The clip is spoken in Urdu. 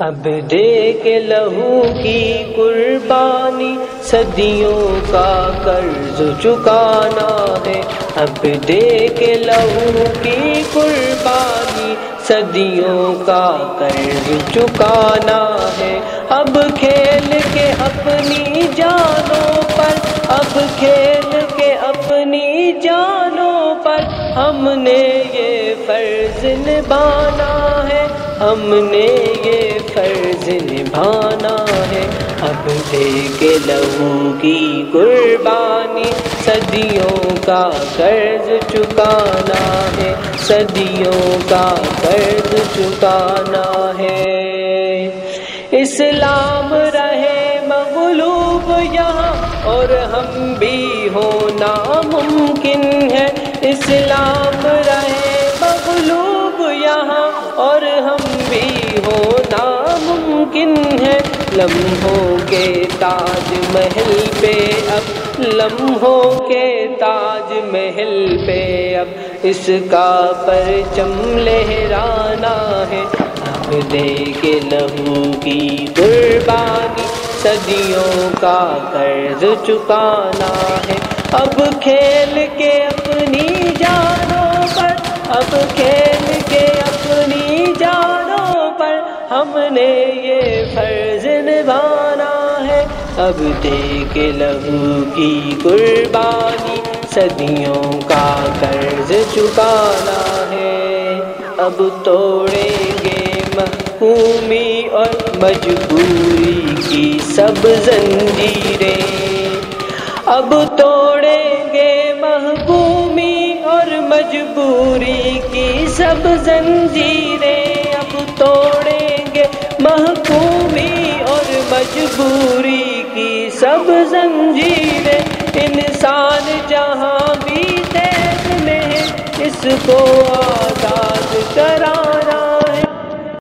اب دے کے لہو کی قربانی، صدیوں کا قرض چکانا ہے۔ اب دے کے لہو کی قربانی، صدیوں کا قرض چکانا ہے۔ اب کھیل کے اپنی جانوں پر، اب کھیل کے اپنی جانوں پر ہم نے یہ فرض نبھانا ہے۔ ہم نے یہ فرض نبھانا ہے۔ اب دے کے لہو کی قربانی، صدیوں کا قرض چکانا ہے۔ صدیوں کا قرض چکانا ہے۔ اسلام رہے مغلوب یہاں، اور ہم بھی ہونا ممکن ہے۔ اسلام رہے مغلوب یہاں اور ہم بھی ہونا ممکن ہے۔ لمحوں کے تاج محل پہ اب، لمحوں کے تاج محل پہ اب۔ اس کا پرچم لہرانا ہے۔ اب دے کے لہو کی قربانی، صدیوں کا قرض چکانا ہے۔ اب کھیل کے اپنی ہم نے یہ فرض نبھانا ہے اب دے کے لہو کی قربانی صدیوں کا قرض چکانا ہے۔ اب توڑیں گے محکومی اور مجبوری کی سب زنجیریں۔ اب توڑیں گے محکومی اور مجبوری کی سب زنجیریں۔ اب توڑیں محکومی اور مجبوری کی سب زنجیریں انسان جہاں بھی دیکھ میں اس کو آزاد کرا